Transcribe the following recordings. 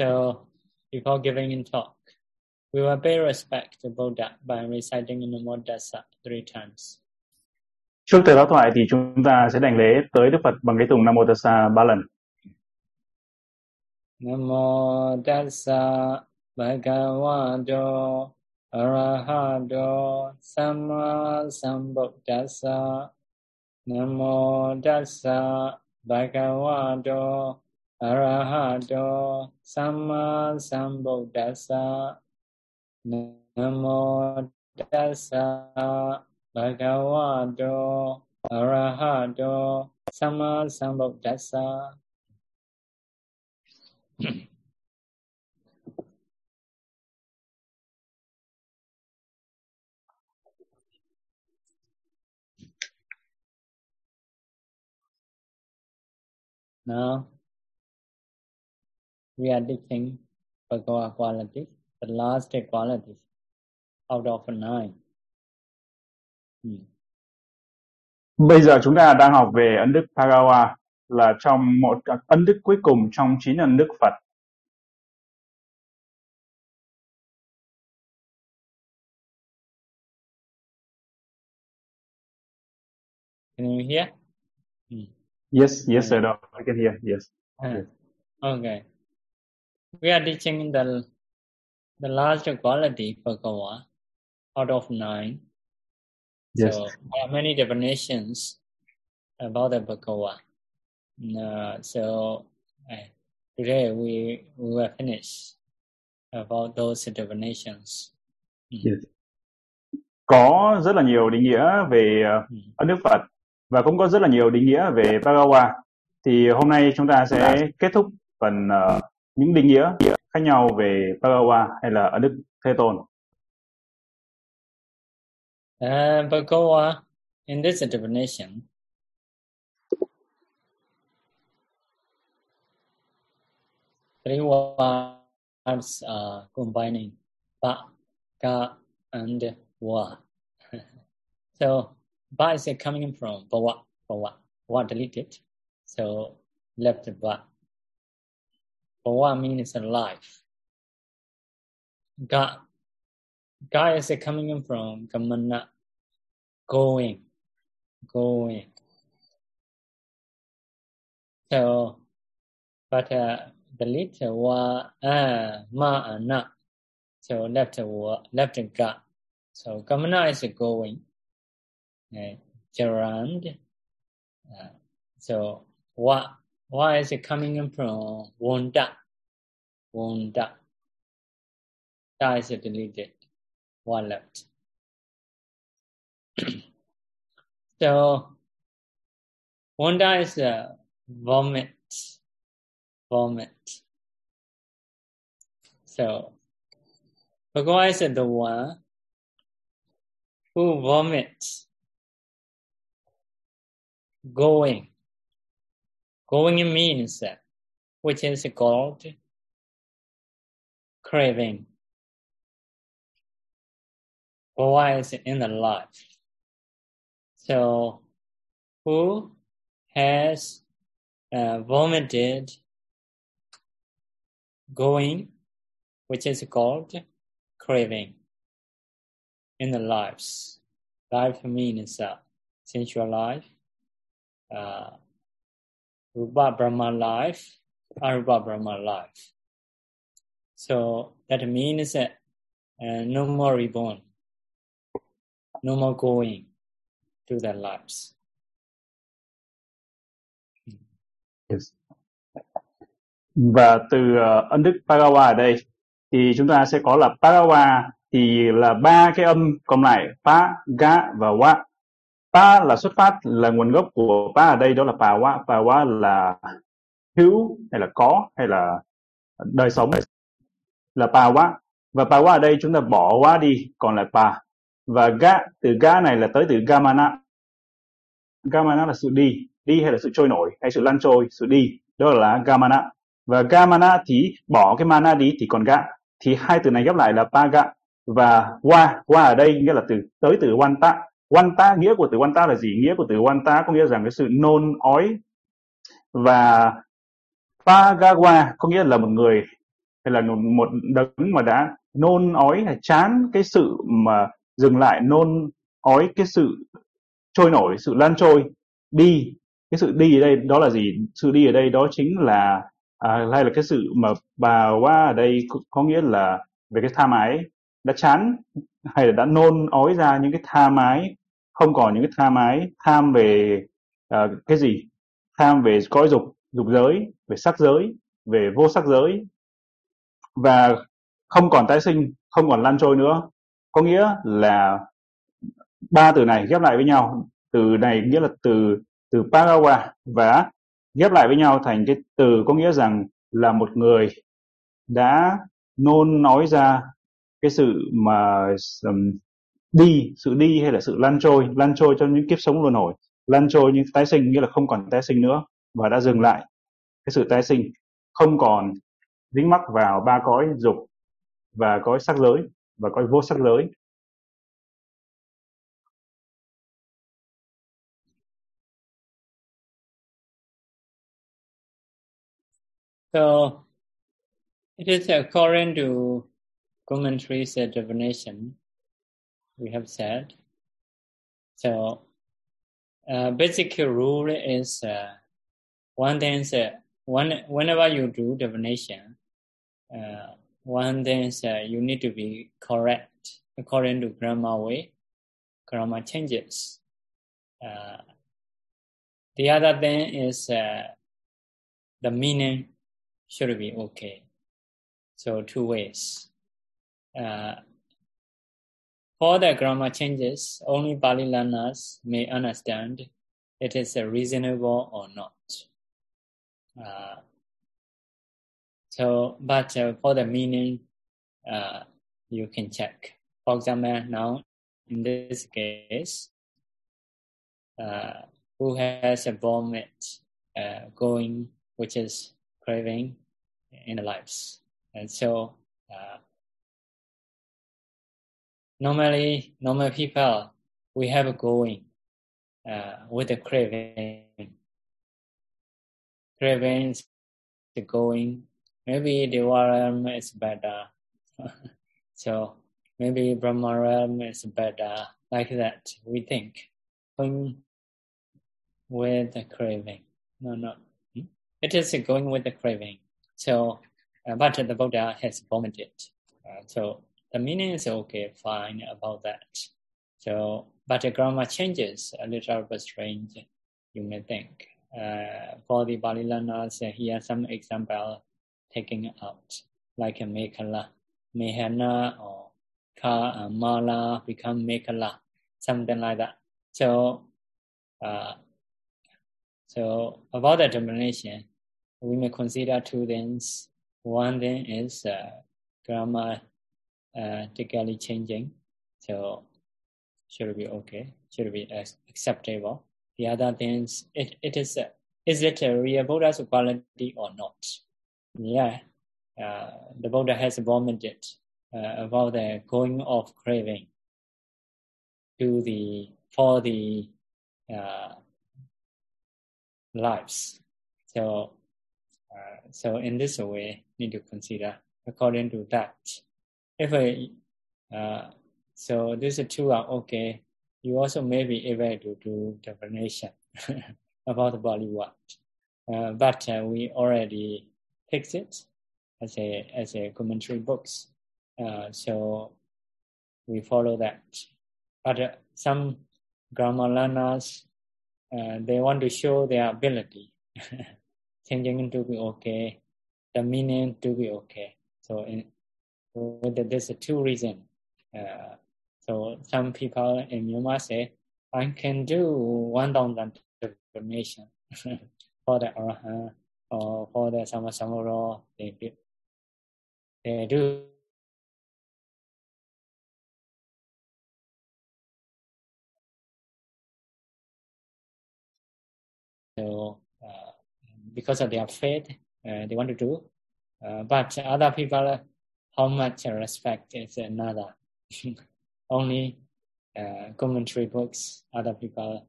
So before giving in talk, we will pay respect to Buddha by reciting Namo Tassa three times. Trước thời giáo thoại thì chúng ta sẽ đảnh lễ tới Đức Phật bằng cái tùng Nam Mô Tassa ba lần. Namo Tassa Bhagavato Arahato Samma Sambuddhassa Namo Tassa Bhagavato Arahato Samma Sambuddhassa Namo Tassa Bhagavato Arahato Samma Sambuddhassa Now teaching Bhagavad quality, the last quality out of nine. Hmm. Bây giờ chúng ta đang học về ấn đức Bhagawa là trong một ấn đức cuối cùng trong chín ấn đức Phật. Can you hear? Hmm. Yes, yes, sir. No, I can hear. Yes. Ah, Yes. Okay. We are teaching the the last quality Bhagava out of nine. Yes. So there are many definitions about the Bhagava. Uh, so uh, today we we will finish about those definitions. Mm. Yes. Có rất là nhiều định nghĩa về ấn đức Phật và cũng có rất là nhiều định nghĩa về Bhagawa. Thì hôm nay chúng ta sẽ kết thúc phần ờ, những định nghĩa khác nhau về Bhagawa hay là ấn đức Thế Tôn. À, uh, Bhagava in this definition three words are combining ba, ka, and wa. so ba is coming from bawa, bawa, wa deleted. So left ba. Bawa means life. Ga, ga is coming from kamana, going, going. So, but uh, the little wa ah ma and na. So left wa left ga. So kamana is going. Uh, gerund. Uh, so wa wa is it coming in from wonda. Wonda. Da is deleted. Wa left. so wonda is a vomit. Vomit. So Bhagavan is the one who vomits going. Going means which is called craving. Is in the life. So who has uh, vomited going, which is called craving in the lives. Life means uh, sensual life, uh, Rupa Brahma life, Arupa Brahma life. So that means that, uh, no more reborn, no more going to their lives. Yes. Và từ uh, ấn đức Parawa ở đây thì chúng ta sẽ có là Parawa thì là ba cái âm còn lại pa, ga và wa. Pa là xuất phát là nguồn gốc của pa ở đây đó là pa wa, pa wa là hữu hay là có hay là đời sống? Là pa wa và pa wa ở đây chúng ta bỏ wa đi còn lại pa và ga từ ga này là tới từ gamana. Gamana là sự đi. Đi hay là sự trôi nổi hay sự lăn trôi sự đi. Đó là gamana. Và gamana thì bỏ cái mana đi thì còn ga. Thì hai từ này ghép lại là paga và wa wa ở đây nghĩa là từ tới từ wanta wanta nghĩa của từ wanta là gì? Nghĩa của từ wanta có nghĩa rằng cái sự nôn ói và pagawa có nghĩa là một người hay là một đấng mà đã nôn ói hay chán cái sự mà dừng lại nôn ói cái sự trôi nổi sự lan trôi đi. Cái sự đi ở đây đó là gì? Sự đi ở đây đó chính là à, hay là cái sự mà bà qua ở đây có, có nghĩa là về cái tha mái. Đã chán hay là đã nôn ói ra những cái tha mái không còn những cái tham ái tham về uh, cái gì? Tham về cõi dục dục giới về sắc giới về vô sắc giới. Và không còn tái sinh không còn lan trôi nữa. Có nghĩa là ba từ này ghép lại với nhau. Từ này nghĩa là từ từ parawa và ghép lại với nhau thành cái từ có nghĩa rằng là một người đã nôn nói ra cái sự mà um, đi, sự đi hay là sự lan trôi lan trôi trong những kiếp sống luân hồi lan trôi những tái sinh, nghĩa là không còn tái sinh nữa và đã dừng lại. Cái sự tái sinh không còn dính mắc vào ba cõi dục và cõi sắc giới và cõi vô sắc giới. So, it is according to commentaries and definition we have said. So uh, basic rule is uh, one thing is uh, one, whenever you do divination, uh, one thing is uh, you need to be correct according to grammar way, grammar changes. Uh, the other thing is uh, the meaning should be okay. So two ways. For the grammar changes, only Pali learners may understand it is reasonable or not. Uh, so, but uh, for the meaning, uh, you can check. For example, now in this case, uh, who has a vomit uh, going, which is craving in the lives. And so normally, normal people, we have going uh, with the craving. Cravings the going. Maybe the realm is better. so maybe Brahma realm is better. Like that, we think. Going with the craving. No, no. It is going with the craving. So, uh, but the Buddha has vomited. Uh, so the meaning is okay, fine about that. So, but the grammar changes a little bit strange, you may think. Uh, for the Bali learners, here some example taking out, like a Mekala, Mehana or Ka uh, Mala become Mekala, something like that. So, uh, so about the termination, we may consider two things. One thing is uh, grammar uh, technically changing, so should be okay, should be acceptable. The other thing is, it, it is, is it a real Buddha's quality or not? Yeah, uh, the Buddha has vomited uh, about the going of craving to the, for the uh, lives. So uh, so in this way, need to consider according to that. If uh, so these two are okay, you also may be able to do definition about the body what. Uh, but uh, we already fixed it as a as a commentary books. Uh, so we follow that. But uh, some grammar learners they want to show their ability. changing to be okay, the meaning to be okay. So in, there's two reasons. Uh, so some people in Myanmar say, I can do one thousand transformation for the Arahant or for the Samasamuro, they, do, they do So uh, because of their faith, uh, they want to do. Uh, but other people, how much respect is another. Only uh, commentary books, other people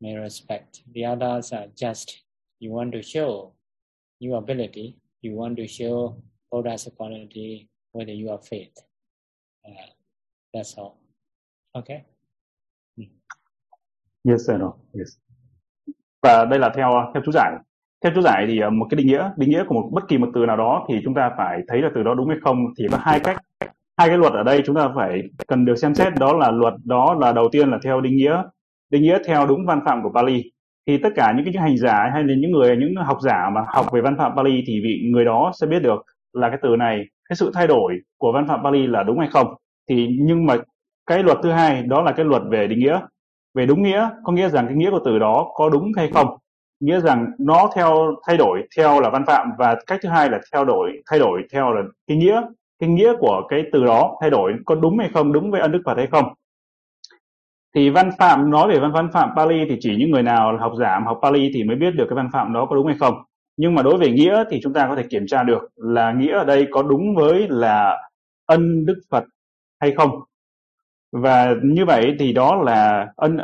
may respect. The others are just you want to show your ability, you want to show Buddha's quality with your faith. Uh, that's all. Okay. Yes, sir. Yes. Và đây là theo theo chú giải. Theo chú giải thì ờ, một cái định nghĩa, định nghĩa của một bất kỳ một từ nào đó thì chúng ta phải thấy là từ đó đúng hay không thì có hai cách. Hai cái luật ở đây chúng ta phải cần được xem xét đó là luật đó là đầu tiên là theo định nghĩa định nghĩa theo đúng văn phạm của Pali. Thì tất cả những cái hành giả hay là những người những học giả mà học về văn phạm Pali thì vị người đó sẽ biết được là cái từ này cái sự thay đổi của văn phạm Pali là đúng hay không. Thì nhưng mà cái luật thứ hai đó là cái luật về định nghĩa. Về đúng nghĩa có nghĩa rằng cái nghĩa của từ đó có đúng hay không nghĩa rằng nó theo thay đổi theo là văn phạm và cách thứ hai là theo đổi, thay đổi theo là cái nghĩa cái nghĩa của cái từ đó thay đổi có đúng hay không, đúng với ân đức phật hay không. Thì văn phạm, nói về văn văn phạm Pali thì chỉ những người nào học giả học Pali thì mới biết được cái văn phạm đó có đúng hay không. Nhưng mà đối với nghĩa thì chúng ta có thể kiểm tra được là nghĩa ở đây có đúng với là ân đức Phật hay không. Và như vậy thì đó là ân,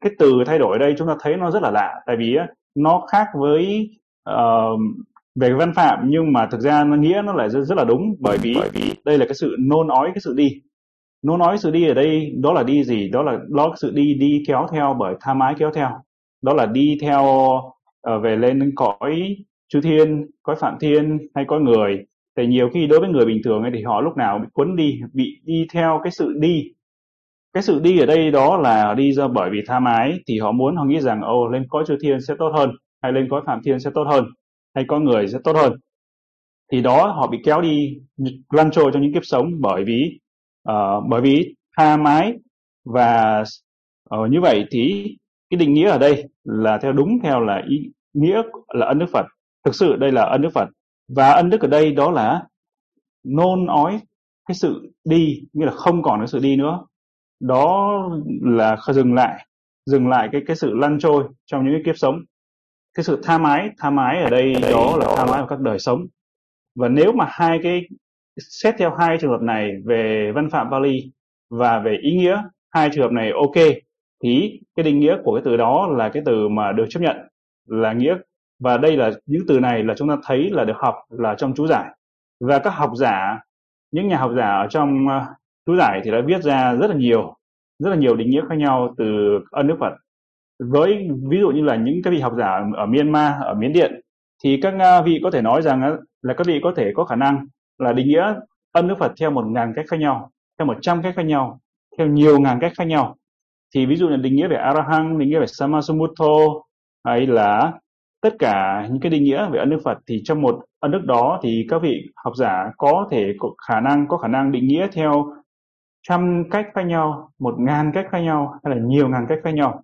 cái từ thay đổi ở đây chúng ta thấy nó rất là lạ. Tại vì nó khác với uh, về văn phạm nhưng mà thực ra nó nghĩa nó lại rất, rất là đúng bởi vì đây là cái sự nôn ói cái sự đi. Nó nói sự đi ở đây đó là đi gì? Đó là đó là sự đi đi kéo theo bởi tham ái kéo theo. Đó là đi theo uh, về lên cõi chư thiên cõi phạm thiên hay cõi người. Thì nhiều khi đối với người bình thường ấy, thì họ lúc nào bị cuốn đi bị đi theo cái sự đi cái sự đi ở đây đó là đi ra bởi vì tham ái thì họ muốn họ nghĩ rằng ô lên cõi chư thiên sẽ tốt hơn hay lên cõi phạm thiên sẽ tốt hơn hay có người sẽ tốt hơn? Thì đó họ bị kéo đi lăn trôi trong những kiếp sống bởi vì uh, bởi vì tham ái và uh, như vậy thì cái định nghĩa ở đây là theo đúng theo là ý nghĩa là ân đức Phật. Thực sự đây là ân đức Phật. Và ân đức ở đây đó là nôn ói cái sự đi nghĩa là không còn cái sự đi nữa đó là dừng lại dừng lại cái cái sự lăn trôi trong những cái kiếp sống. Cái sự tha mái tha mái ở đây đó là tha mái của các đời sống. Và nếu mà hai cái xét theo hai trường hợp này về văn phạm Bali và về ý nghĩa hai trường hợp này ok thì cái định nghĩa của cái từ đó là cái từ mà được chấp nhận là nghĩa. Và đây là những từ này là chúng ta thấy là được học là trong chú giải. Và các học giả những nhà học giả ở trong chú giải thì đã viết ra rất là nhiều rất là nhiều định nghĩa khác nhau từ ân đức Phật với ví dụ như là những các vị học giả ở Myanmar ở Miến Điện thì các à, vị có thể nói rằng là các vị có thể có khả năng là định nghĩa ân đức Phật theo một ngàn cách khác nhau, theo một trăm cách khác nhau, theo nhiều ngàn cách khác nhau. Thì ví dụ là định nghĩa về arahang định nghĩa về samasumutho hay là tất cả những cái định nghĩa về ân đức Phật thì trong một ân đức đó thì các vị học giả có thể có khả năng có khả năng định nghĩa theo trăm cách khác nhau, một ngàn cách khác nhau hay là nhiều ngàn cách khác nhau.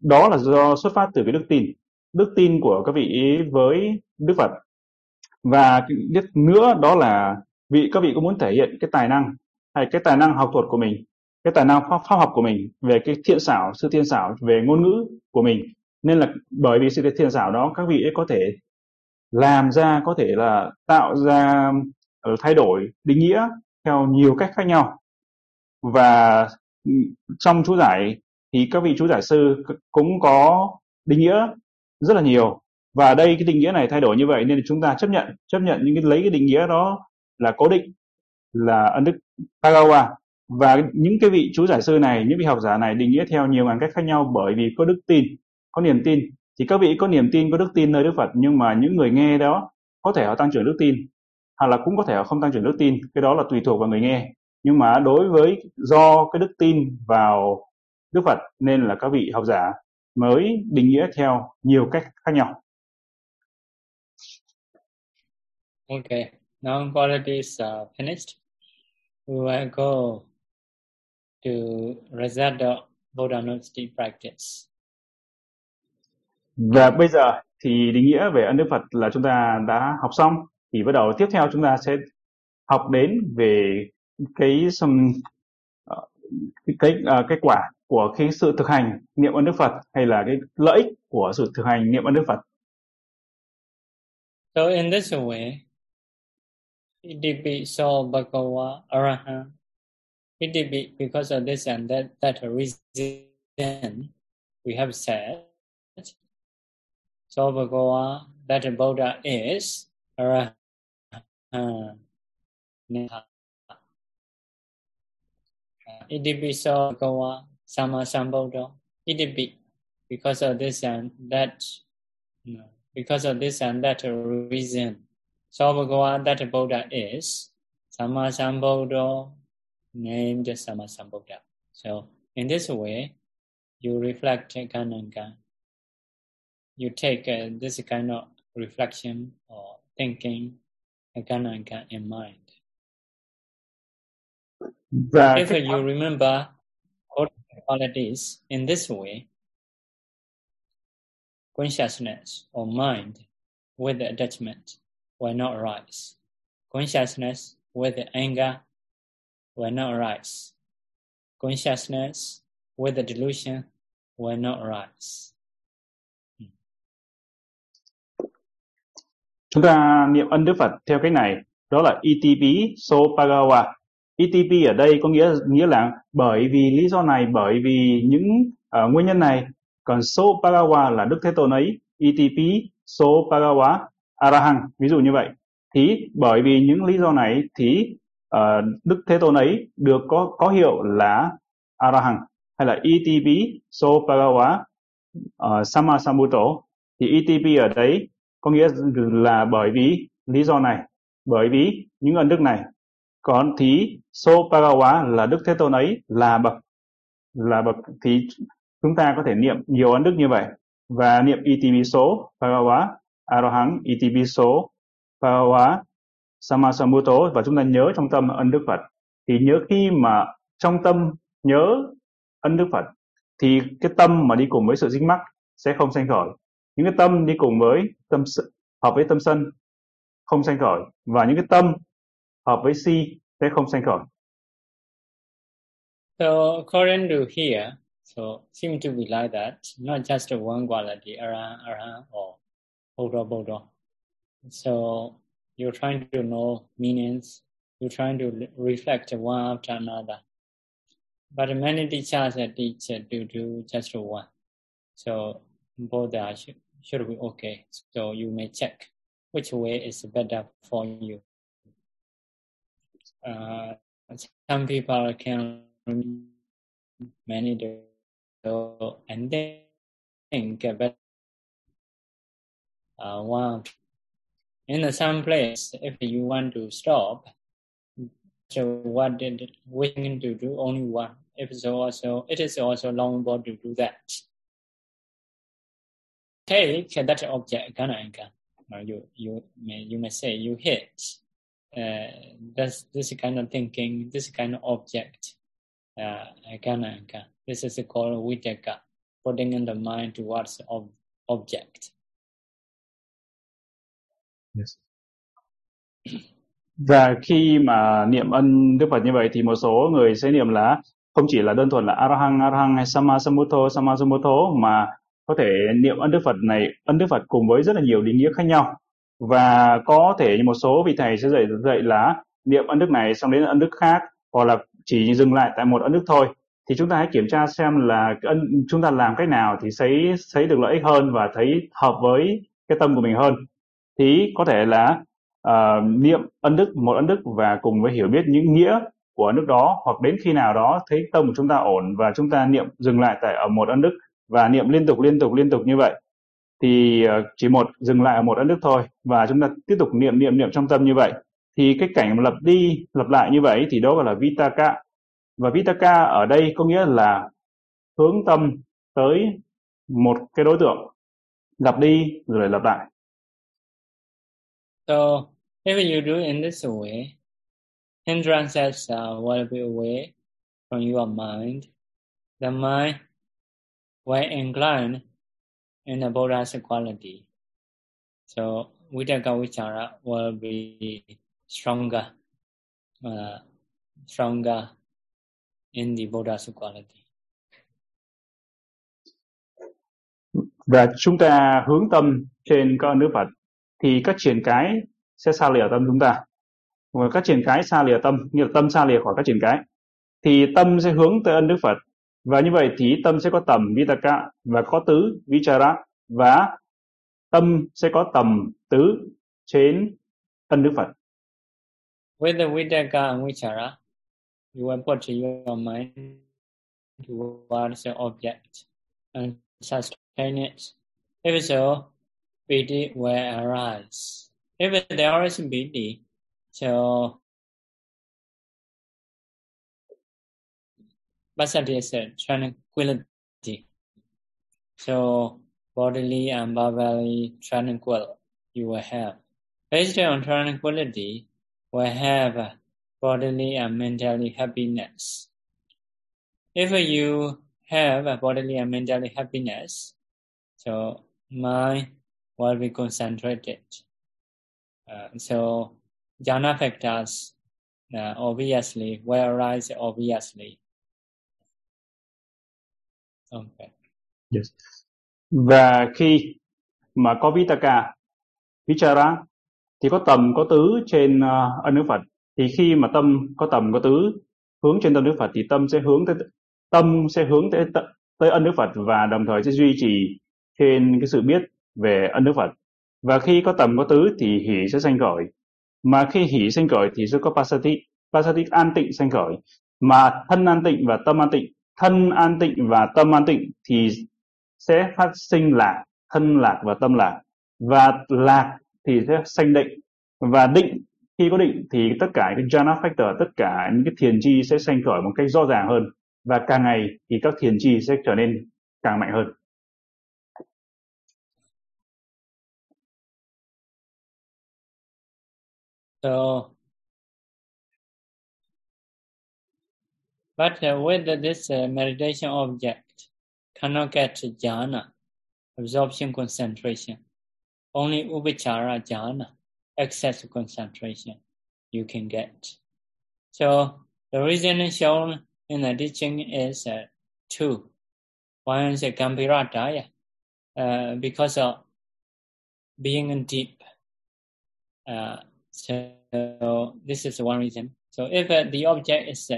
Đó là do xuất phát từ cái đức tin, đức tin của các vị với Đức Phật. Và nhất nữa đó là vị các vị có muốn thể hiện cái tài năng hay cái tài năng học thuật của mình cái tài năng pháp, pháp học của mình về cái thiện xảo sự thiên xảo về ngôn ngữ của mình. Nên là bởi vì sự thiện xảo đó các vị ấy có thể làm ra có thể là tạo ra ờ, thay đổi định nghĩa theo nhiều cách khác nhau và ừ, trong chú giải thì các vị chú giải sư cũng có định nghĩa rất là nhiều. Và đây, cái định nghĩa này thay đổi như vậy nên chúng ta chấp nhận chấp nhận những cái, lấy cái định nghĩa đó là cố định, là ân đức Tagawa và những cái vị chú giải sư này, những vị học giả này định nghĩa theo nhiều ngàn cách khác nhau bởi vì có đức tin, có niềm tin. Thì các vị có niềm tin, có đức tin nơi Đức Phật, nhưng mà những người nghe đó có thể họ tăng trưởng đức tin, hoặc là cũng có thể họ không tăng trưởng đức tin. Cái đó là tùy thuộc vào người nghe nhưng mà đối với do cái đức tin vào Đức Phật nên là các vị học giả mới định nghĩa theo nhiều cách khác nhau Okay, now quality is uh, finished. We will go to the Buddha Nostic practice. Và bây giờ thì định nghĩa về ân đức Phật là chúng ta đã học xong. Thì bắt đầu tiếp theo chúng ta sẽ học đến về cái some, ờ, cái cái ờ, quả của cái sự thực hành niệm ơn đức Phật hay là cái lợi ích của sự thực hành niệm ơn đức Phật. So in this way, Idipi so bhagava Arahant. Idipi, because of this and that, that reason, we have said, so bhagava that Buddha is Arahant uh, Itipiso Bhagava Sama Sambuddha Itipi because of this and that you know, because of this and that reason. So Bhagava that Buddha is Sama Sambuddha named Sama Sambuddha so in this way you reflect Kananka you take uh, this kind of reflection or thinking Kananka in mind và If you remember all qualities in this way, consciousness or mind with the attachment will not arise. Consciousness with the anger will not arise. Consciousness with the delusion will not arise. chúng ta niệm ân đức Phật theo cái này đó là Itipi So Bhagawa ETP ở đây có nghĩa nghĩa là bởi vì lý do này bởi vì những uh, nguyên nhân này. Còn số Pagawa là Đức Thế Tôn ấy ETP số Pagawa Arahang ví dụ như vậy. Thì bởi vì những lý do này thì uh, Đức Thế Tôn ấy được có có hiệu là Arahang hay là ETP So Pagawa uh, ờ, Sama Sambuto. thì ETP ở đấy có nghĩa là bởi vì lý do này bởi vì những ân đức này còn thí so Bhagawa là Đức Thế Tôn ấy, là bậc là bậc thì chúng ta có thể niệm nhiều ân đức như vậy. Và niệm Itipiso Bhagawa Arahang số Bhagawa Samasambuddho và chúng ta nhớ trong tâm ân đức Phật. Thì nhớ khi mà trong tâm nhớ ân đức Phật, thì cái tâm mà đi cùng với sự dính mắc sẽ không sanh khởi. Những cái tâm đi cùng với tâm hợp với tâm sân không sanh khởi. Và những cái tâm hợp với sẽ không khởi. So according to here, so seem to be like that, not just one quality, ara, ara, or Buddha, Buddha. So you're trying to know meanings, you're trying to reflect one after another. But many teachers teach uh, to do just one. So both are should be okay. So you may check which way is better for you. Uh, some people can many do and they think but uh, one in some place if you want to stop so what did we need to do? Only one. If so also it is also long to do that. Take that object can you you may you may say you hit uh, this this kind of thinking, this kind of object, uh, gananka. This is called vitaka, putting in the mind towards ob object. Yes. Và khi mà niệm ân Đức Phật như vậy thì một số người sẽ niệm là không chỉ là đơn thuần là Arahang, Arahang hay Sama Samutho, Sama Samutho mà có thể niệm ân Đức Phật này, ân Đức Phật cùng với rất là nhiều định nghĩa khác nhau và có thể một số vị thầy sẽ dạy dạy là niệm ân đức này xong đến ân đức khác hoặc là chỉ dừng lại tại một ân đức thôi. Thì chúng ta hãy kiểm tra xem là ân chúng ta làm cách nào thì thấy thấy được lợi ích hơn và thấy hợp với cái tâm của mình hơn. Thì có thể là uh, niệm ân đức một ân đức và cùng với hiểu biết những nghĩa của ân đức đó hoặc đến khi nào đó thấy tâm của chúng ta ổn và chúng ta niệm dừng lại tại ở một ân đức và niệm liên tục liên tục liên tục như vậy thì ờ, chỉ một dừng lại ở một đất đức thôi và chúng ta tiếp tục niệm niệm niệm trong tâm như vậy. Thì cái cảnh lập đi lập lại như vậy thì đó gọi là vitaka. Và vitaka ở đây có nghĩa là hướng tâm tới một cái đối tượng. Lặp đi rồi lặp lại. So if you do in this way hindrances uh, will be away from your mind. The mind when inclined in the Buddha's quality. So Vitaka Vichara will be stronger, uh, stronger in the Buddha's quality. Và chúng ta hướng tâm trên các nữ Phật thì các triển cái sẽ xa lìa tâm chúng ta. Và các triển cái xa lìa tâm, nghĩa là tâm xa lìa khỏi các triển cái. Thì tâm sẽ hướng tới ân Đức Phật và như vậy thì tâm sẽ có tầm vitaka và có tứ vichara và tâm sẽ có tầm tứ trên thân đức Phật. with the vitaka and Vichara, you will put your mind towards the object and sustain it. If so, pity will arise. If there is pity, so passaddhi is tranquility. So bodily and bodily tranquil you will have. Based on tranquility, will have bodily and mentally happiness. If you have a bodily and mentally happiness, so mind will be concentrated. Uh, so jhana factors uh, obviously will arise obviously. Okay. Yes. Và khi mà có vitaka, vichara thì có tầm có tứ trên uh, ân đức Phật. Thì khi mà tâm có tầm có tứ hướng trên tâm đức Phật thì tâm sẽ hướng tới tâm sẽ hướng tới tới ân đức Phật và đồng thời sẽ duy trì trên cái sự biết về ân đức Phật. Và khi có tầm có tứ thì hỷ sẽ sanh khởi. Mà khi hỷ sanh khởi thì sẽ có pasati, pasati an tịnh sanh khởi. Mà thân an tịnh và tâm an tịnh, thân an tịnh và tâm an tịnh thì sẽ phát sinh lạc, thân lạc và tâm lạc. Và lạc thì sẽ sanh định. Và định khi có định thì tất cả cái jhana factor, tất cả những cái thiền chi sẽ sanh khởi một cách rõ ràng hơn và càng ngày thì các thiền chi sẽ trở nên càng mạnh hơn. So, but uh, with this uh, meditation object, cannot get jhana, absorption concentration. Only uvichara jhana, excess concentration, you can get. So the reason shown in the teaching is uh, two. One is Gambhira Daya, uh, because of being deep. Uh, so this is one reason. So if uh, the object is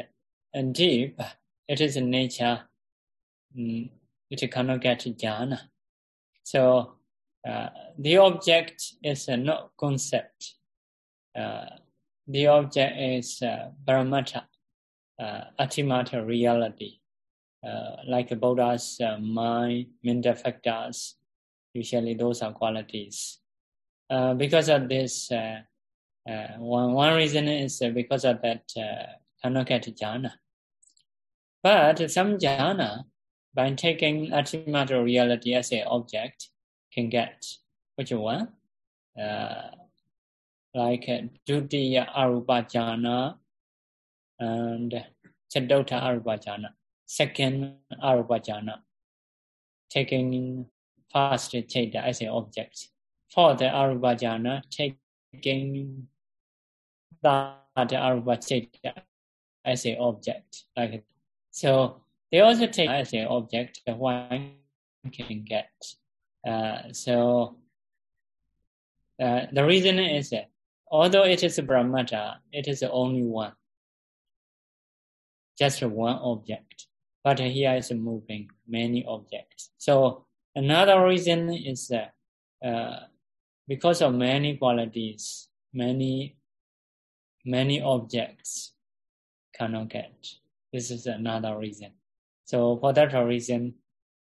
uh, deep, it is in nature, um, it cannot get jhana. So uh, the object is uh, not concept. Uh, the object is uh, uh, Atimata reality, uh, like Buddha's uh, mind, mental factors. Usually, those are qualities. Uh, because of this, one one reason is because of that uh, cannot get jhana. But some jhana, by taking Atimata reality as an object, can get which one? Uh, like uh, Dutiya Arupa jhana and Chadota Arupajana, second Arupajana, taking first Cheta as an object. Fourth Arupajana, taking that Arupacheta as an object. Like so, they also take as an object one can get. Uh, so uh, the reason is that although it is Brahmata, it is only one just one object. But here is moving many objects. So another reason is that uh, because of many qualities, many many objects cannot get. This is another reason. So for that reason,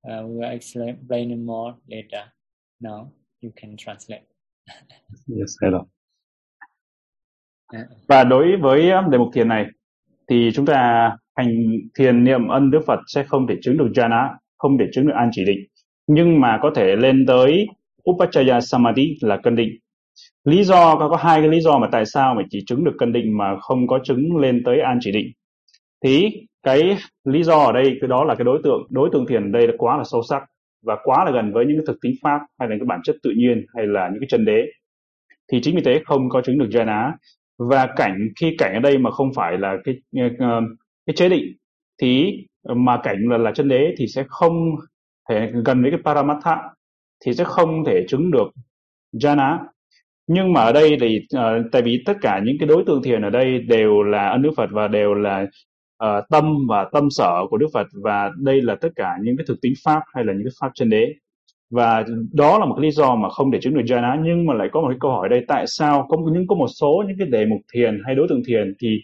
uh, we will explain more later. Now you can translate. yes, hello. Và đối với đề mục thiền này thì chúng ta hành thiền niệm ân Đức Phật sẽ không thể chứng được jhana, không thể chứng được an chỉ định, nhưng mà có thể lên tới upachaya samadhi là cân định. Lý do có hai cái lý do mà tại sao mà chỉ chứng được cân định mà không có chứng lên tới an chỉ định. Thì cái lý do ở đây cái đó là cái đối tượng đối tượng thiền ở đây là quá là sâu sắc và quá là gần với những cái thực tính pháp hay là cái bản chất tự nhiên hay là những cái chân đế. Thì chính vì thế không có chứng được jhana và cảnh khi cảnh ở đây mà không phải là cái ờ, ờ, cái chế định thì ờ, mà cảnh là, là chân đế thì sẽ không thể gần với cái paramattha thì sẽ không thể chứng được jhana nhưng mà ở đây thì uh, tại vì tất cả những cái đối tượng thiền ở đây đều là ân đức phật và đều là uh, tâm và tâm sở của đức phật. Và đây là tất cả những cái thực tính pháp hay là những cái pháp chân đế. Và đó là một cái lý do mà không để chứng được jhana nhưng mà lại có một cái câu hỏi đây tại sao có những có một số những cái đề mục thiền hay đối tượng thiền thì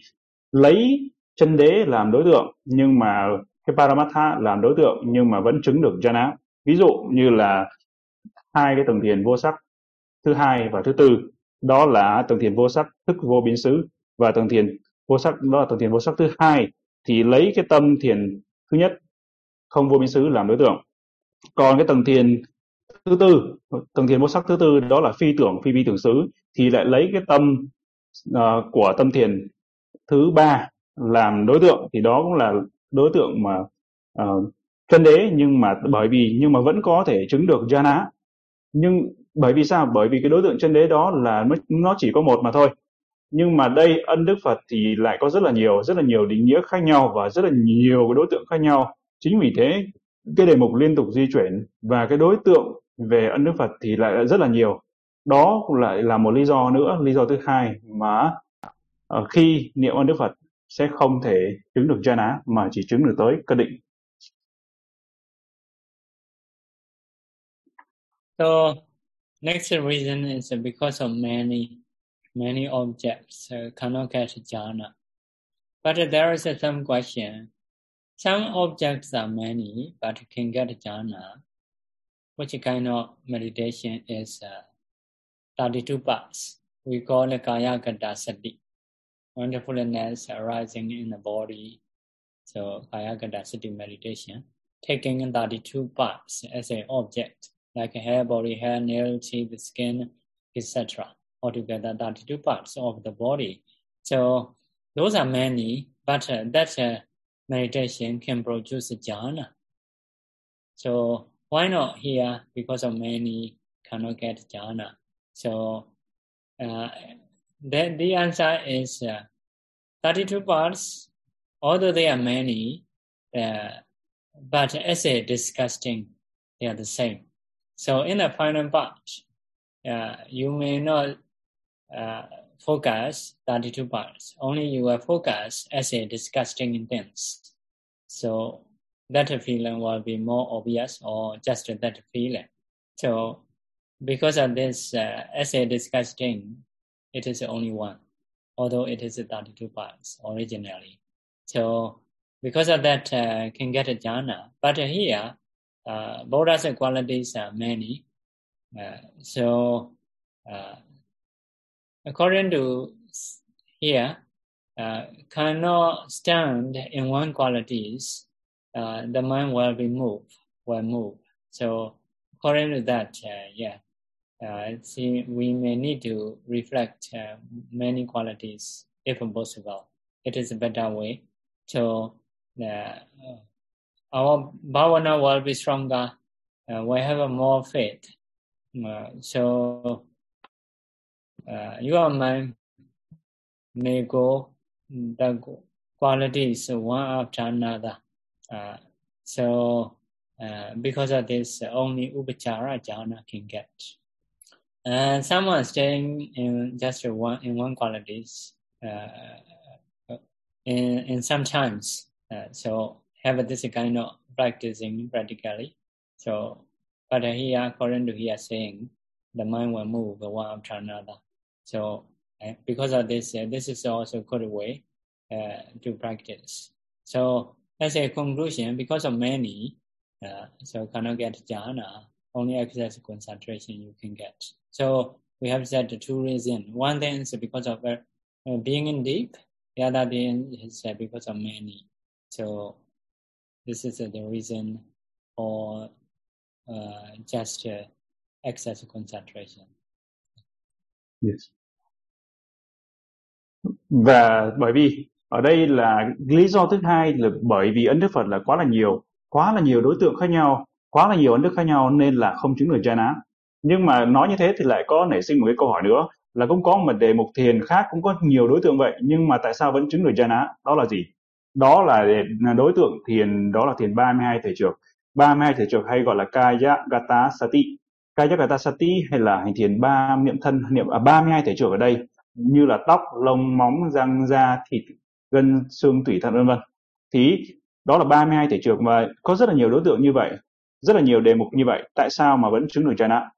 lấy chân đế làm đối tượng nhưng mà cái paramatha làm đối tượng nhưng mà vẫn chứng được jhana ví dụ như là hai cái tầng thiền vô sắc thứ hai và thứ tư. Đó là tầng thiền vô sắc thức vô biến xứ. Và tầng thiền vô sắc đó là tầng thiền vô sắc thứ hai thì lấy cái tâm thiền thứ nhất không vô minh xứ làm đối tượng. Còn cái tầng thiền thứ tư tầng thiền vô sắc thứ tư đó là phi tưởng phi vi tưởng xứ thì lại lấy cái tâm uh, của tâm thiền thứ ba làm đối tượng. Thì đó cũng là đối tượng mà uh, chân đế nhưng mà bởi vì nhưng mà vẫn có thể chứng được jhana nhưng bởi vì sao? Bởi vì cái đối tượng chân đế đó là nó chỉ có một mà thôi nhưng mà đây, ân đức phật thì lại có rất là nhiều, rất là nhiều định nghĩa khác nhau và rất là nhiều cái đối tượng khác nhau. Chính vì thế, cái đề mục liên tục di chuyển và cái đối tượng về ân đức phật thì lại rất là nhiều. Đó lại là một lý do nữa, lý do thứ hai mà ờ, khi niệm ân đức phật sẽ không thể chứng được jhana mà chỉ chứng được tới cân định. So, next reason is because of many. Many objects cannot get jhana. But there is some question. Some objects are many, but can get jhana. Which kind of meditation is uh, 32 parts? We call it Kaya Gata Sati. Wonderfulness arising in the body. So Kaya Gata Sati meditation. Taking 32 parts as an object like hair, body hair, nail, teeth, skin, etc. Altogether, 32 parts of the body. So those are many, but uh, that uh, meditation can produce jhana. So why not here? Because of many cannot get jhana. So uh, the, the answer is uh, 32 parts, although they are many, uh, but as a disgusting, they are the same. So in the final part, uh, you may not uh, focus 32 parts. Only you will focus as a disgusting intense. So that feeling will be more obvious or just that feeling. So because of this, uh, as a disgusting, it is only one, although it is 32 parts originally. So because of that, uh, can get a jhana. But here, uh, Buddha's qualities are many. Uh, so, uh, according to here, uh, cannot stand in one qualities, uh, the mind will be moved, will move. So, according to that, uh, yeah, uh, we may need to reflect uh, many qualities if possible. It is a better way. So, uh, our bhavana will be stronger. We have a more faith. So uh, your mind may go the qualities one after another. Uh, so uh, because of this, only upachara jhana can get. And someone staying in just one in one qualities uh, in in sometimes. so have this kind of practicing practically. So, but here, according to here saying, the mind will move one after another. So, uh, because of this, uh, this is also a good way uh, to practice. So, as a conclusion, because of many, so cannot get jhana, only exercise concentration you can get. So, we have said two reasons. One thing is because of being in deep, the other thing is because of many. So, this is the reason for uh, just uh, excess concentration. Yes. Và bởi vì ở đây là lý do thứ hai là bởi vì ấn đức Phật là quá là nhiều, quá là nhiều đối tượng khác nhau, quá là nhiều ấn đức khác nhau nên là không chứng được jhana. Nhưng mà nói như thế thì lại có nảy sinh một cái câu hỏi nữa là cũng có một đề mục thiền khác cũng có nhiều đối tượng vậy nhưng mà tại sao vẫn chứng được jhana? Đó là gì? đó là đối tượng thiền đó là thiền 32 thể trược 32 thể trược hay gọi là Kaya Gata Sati Kaya Gata Sati hay là hành thiền ba niệm thân niệm à, 32 thể trược ở đây như là tóc, lông, móng, răng, da, thịt, gân, xương, tủy, thận, vân vân. Thì đó là 32 thể trược và có rất là nhiều đối tượng như vậy, rất là nhiều đề mục như vậy. Tại sao mà vẫn chứng được á?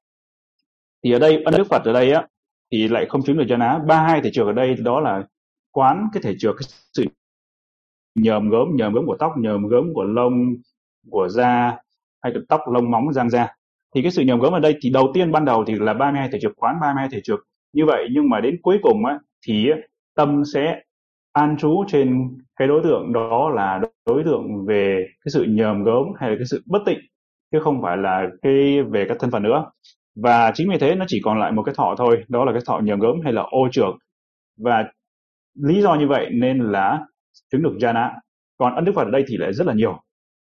Thì ở đây ân đức phật ở đây á, thì lại không chứng được jhana ba hai thể trược ở đây đó là quán cái thể trược cái sự nhờm gớm nhờm gớm của tóc, nhờm gớm của lông, của da, hay là tóc, lông, móng, răng, da. Thì cái sự nhờm gớm ở đây thì đầu tiên ban đầu thì là 32 thể trược quán 32 thể trược như vậy, nhưng mà đến cuối cùng á, thì tâm sẽ an trú trên cái đối tượng đó là đối tượng về cái sự nhờm gớm hay là cái sự bất tịnh, chứ không phải là cái về các thân phận nữa. Và chính vì thế nó chỉ còn lại một cái thọ thôi, đó là cái thọ nhờm gớm hay là ô trưởng và lý do như vậy nên là chứng được jhana còn ân đức phật ở đây thì lại rất là nhiều,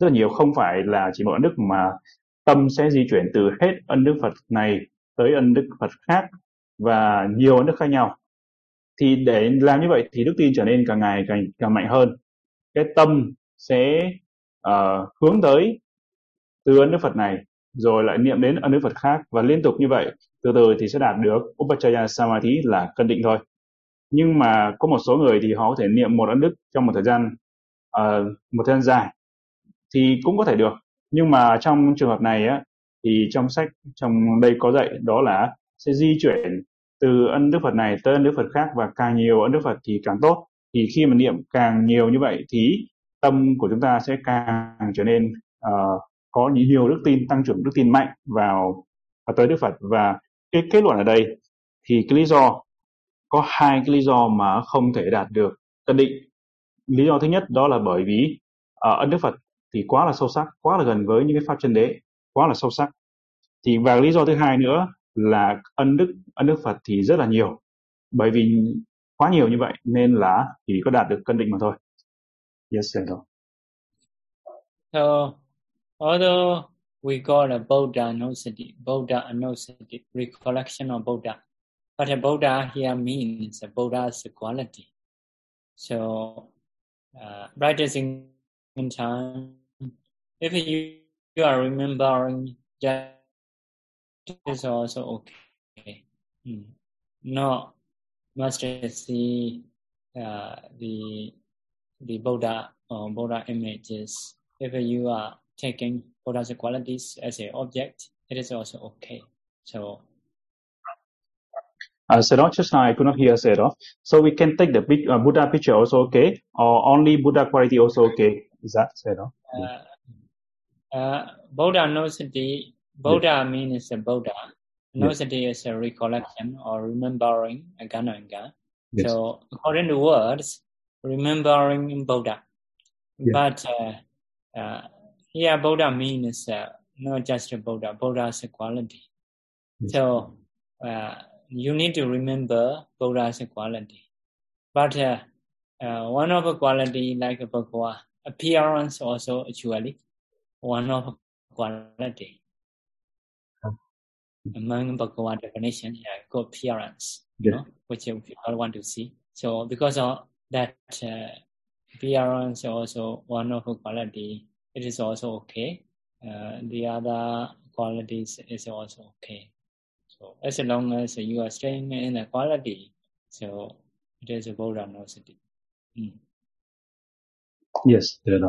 rất là nhiều, không phải là chỉ một ân đức mà tâm sẽ di chuyển từ hết ân đức phật này tới ân đức phật khác và nhiều ấn đức khác nhau. Thì để làm như vậy thì đức tin trở nên càng ngày càng càng mạnh hơn. Cái tâm sẽ uh, hướng tới từ ấn đức phật này rồi lại niệm đến ấn đức phật khác và liên tục như vậy từ từ thì sẽ đạt được upachaya samadhi là cân định thôi. Nhưng mà có một số người thì họ có thể niệm một ấn đức trong một thời gian uh, một thời gian dài thì cũng có thể được. Nhưng mà trong trường hợp này á thì trong sách trong đây có dạy đó là sẽ di chuyển từ ân đức phật này tới ân đức phật khác và càng nhiều ân đức phật thì càng tốt. Thì khi mà niệm càng nhiều như vậy thì tâm của chúng ta sẽ càng trở nên uh, có nhiều đức tin tăng trưởng đức tin mạnh vào, và tới đức phật. Và cái kết luận ở đây thì cái lý do có hai cái lý do mà không thể đạt được tân định. Lý do thứ nhất đó là bởi vì uh, ân đức phật thì quá là sâu sắc quá là gần với những cái pháp chân đế quá là sâu sắc. Thì và lý do thứ hai nữa là ân đức ân đức Phật thì rất là nhiều. Bởi vì quá nhiều như vậy nên là chỉ có đạt được cân định mà thôi. Yes sir so although we call a Buddha anosati Buddha anosati recollection of Buddha. But a Buddha here means a Buddha's quality. So uh, practicing in time if you, you are remembering just is also okay. Mm. No, must see uh, the the Buddha or Buddha images. If you are taking Buddha's qualities as an object, it is also okay. So. Uh, Sero, just now I could not hear Sero. So we can take the big, uh, Buddha picture also okay, or only Buddha quality also okay. Is that Sero? Uh, uh, Buddha knows the Buddha means a Buddha. Nosati yes. is a recollection or remembering again and again. Yes. So according to words, remembering Buddha. But uh, uh, here Buddha means uh, not just a Buddha, Buddha's quality. Yes. So uh, you need to remember Buddha's quality. But uh, uh, one of the quality like Bhagavad, appearance also actually one of quality among Bhagavan definition here, called appearance, yeah. you know, which people want to see. So because of that uh, appearance also one of the quality, it is also okay. Uh, the other qualities is also okay. So as long as you are staying in the quality, so it is a Buddha-nosity. Mm. Yes, there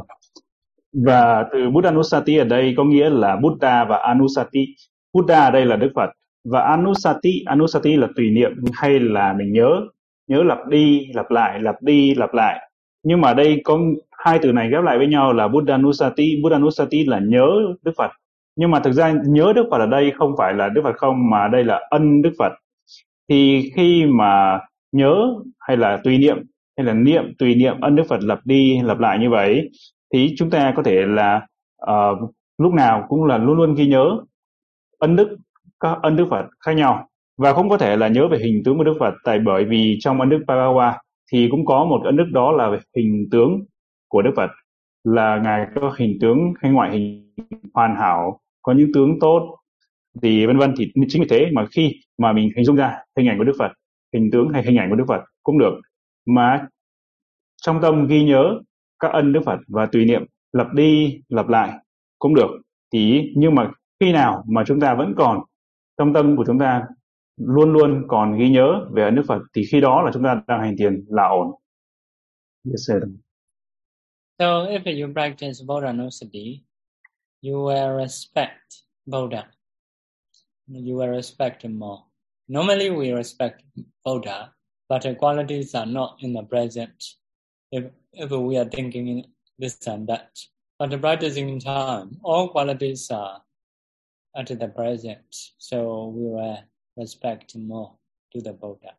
Và từ Buddha-nusati ở đây có nghĩa là Buddha và Anusati Buddha ở đây là Đức Phật và Anusati, Anusati là tùy niệm hay là mình nhớ, nhớ lặp đi, lặp lại, lặp đi, lặp lại. Nhưng mà đây có hai từ này ghép lại với nhau là Buddha Anusati, Buddha Anusati là nhớ Đức Phật. Nhưng mà thực ra nhớ Đức Phật ở đây không phải là Đức Phật không mà đây là ân Đức Phật. Thì khi mà nhớ hay là tùy niệm hay là niệm tùy niệm ân Đức Phật lặp đi lặp lại như vậy thì chúng ta có thể là uh, lúc nào cũng là luôn luôn ghi nhớ ân đức, các ân đức Phật khác nhau. Và không có thể là nhớ về hình tướng của Đức Phật, tại bởi vì trong ân đức Parawa thì cũng có một ân đức đó là hình tướng của Đức Phật, là ngài có hình tướng hay ngoại hình hoàn hảo, có những tướng tốt, thì vân vân. Thì chính vì thế mà khi mà mình hình dung ra hình ảnh của Đức Phật, hình tướng hay hình ảnh của Đức Phật cũng được. Mà trong tâm ghi nhớ các ân Đức Phật và tùy niệm lặp đi lặp lại cũng được. Thì nhưng mà khi nào mà chúng ta vẫn còn trong tâm của chúng ta luôn luôn còn ghi nhớ về đức Phật thì khi đó là chúng ta đang hành thiền là ổn. Yes, sir. So if you practice Bodhanussati, you will respect Buddha. You will respect him more. Normally we respect Buddha, but the qualities are not in the present. If, if we are thinking in this and that. But the practicing time, all qualities are at the present. So we will respect more to the Buddha.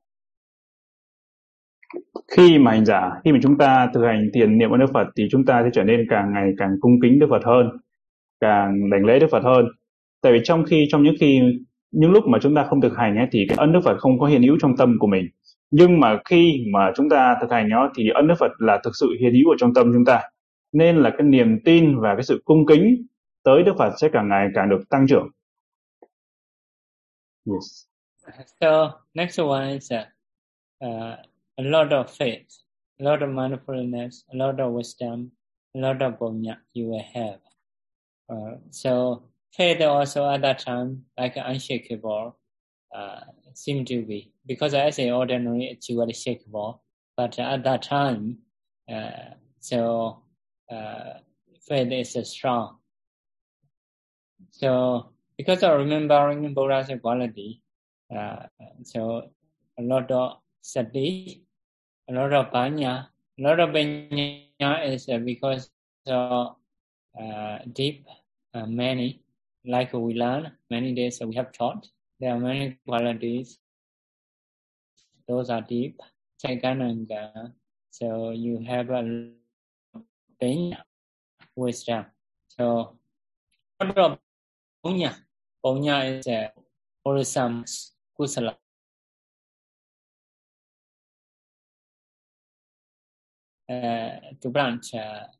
khi mà hành giả khi mà chúng ta thực hành thiền niệm ơn Đức Phật thì chúng ta sẽ trở nên càng ngày càng cung kính Đức Phật hơn càng đảnh lễ Đức Phật hơn tại vì trong khi trong những khi những lúc mà chúng ta không thực hành ấy, thì cái ân Đức Phật không có hiện hữu trong tâm của mình nhưng mà khi mà chúng ta thực hành nó thì ân Đức Phật là thực sự hiện hữu ở trong tâm chúng ta nên là cái niềm tin và cái sự cung kính tới Đức Phật sẽ càng ngày càng được tăng trưởng. Yes. So next one is uh, uh, a lot of faith, a lot of mindfulness, a lot of wisdom, a lot of punya you will have. Uh, so faith also at that time like unshakable uh, seem to be because as an ordinary it's very shakable, but at that time uh, so uh, faith is strong. So because of remembering Buddha's quality, uh, so a lot of sati, a lot of panya, a lot of panya is uh, because of uh, deep, uh, many, like we learn many days we have taught, there are many qualities. Those are deep, second Chaitanya. So you have a panya wisdom. So what of punya? Punya is a wholesome kusala. Uh, to branch uh,